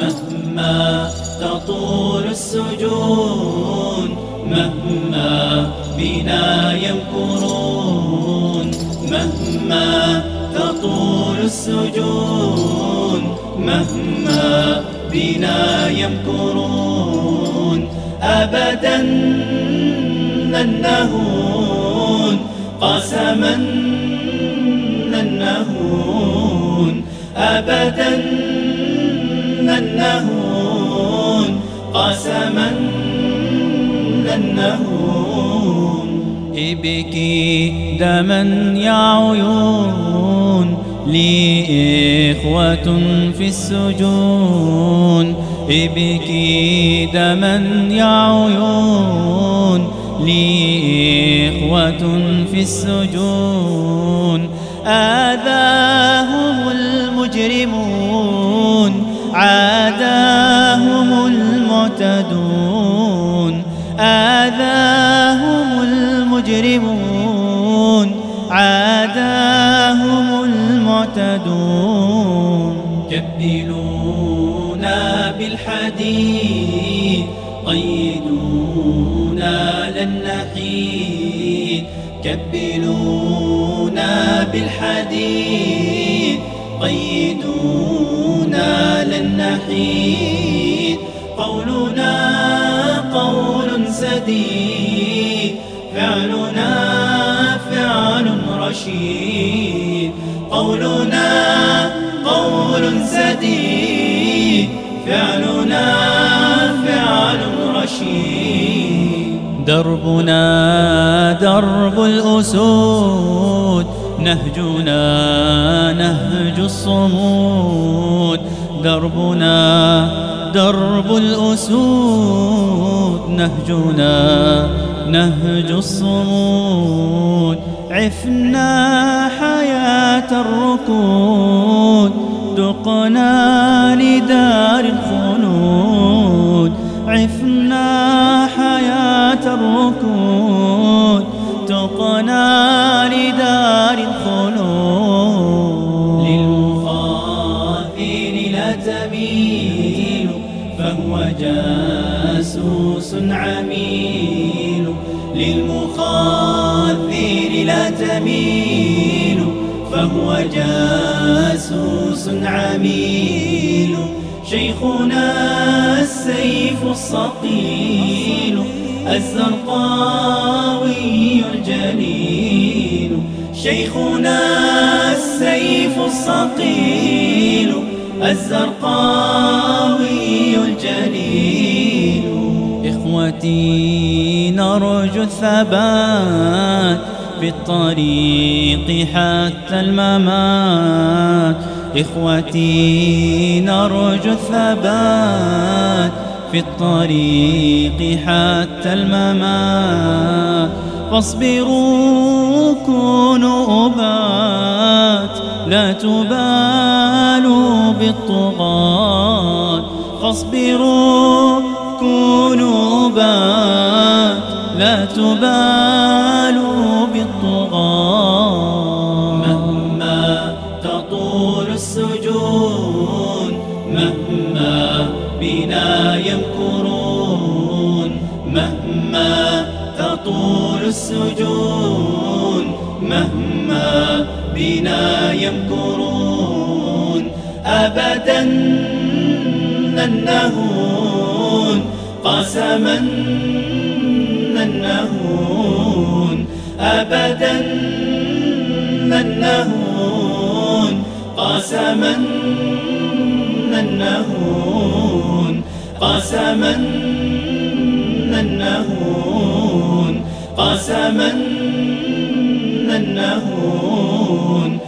مهما تطول السجون مهما بنا يمكرون مهما تطول السجون مهما بنا يمكرون. أبدا لن نهون قسما لن نهون أبدا لن نهون قسما لن نهون ابكي دما يا عيون لي إخوة في السجون. ابكي دما يا عيون لي إخوة في السجون. آذاهم المجرمون. عاداهم المعتدون آذاهم المجرمون عاداهم المعتدون. كبلونا بالحديد قيدونا لن نحيد. كبلونا بالحديد قيدونا لن نحيد قولنا قول سديد فعلنا فعل رشيد قولنا قول سديد فعلنا فعل رشيد. دربنا درب الأسود نهجنا نهج الصمود. دربنا درب الأسود. نهجنا نهج الصمود. عفنا حياة الركود. دقنا لدار الخلود. عفنا حياة الركود. جاسوس عميل للمخاذين لا تميل فهو جاسوس عميل. شيخنا السيف الصقيل الزرقاوي الجليل. شيخنا السيف الصقيل الزرقاوي إخوتي نرجو الثبات في الطريق حتى الممات. إخوتي نرجو الثبات في الطريق حتى الممات. فاصبروا كونوا أبات لا تبالوا بالطغاة. فاصبروا أبات لا تبالوا بالطغاة. مهما تطول السجون مهما بنا يمكرون. مهما تطول السجون مهما بنا يمكرون. أبدا نهون قسما لن نهون أبدا لن نهون قسما لن نهون قسما لن نهون قسما لن نهون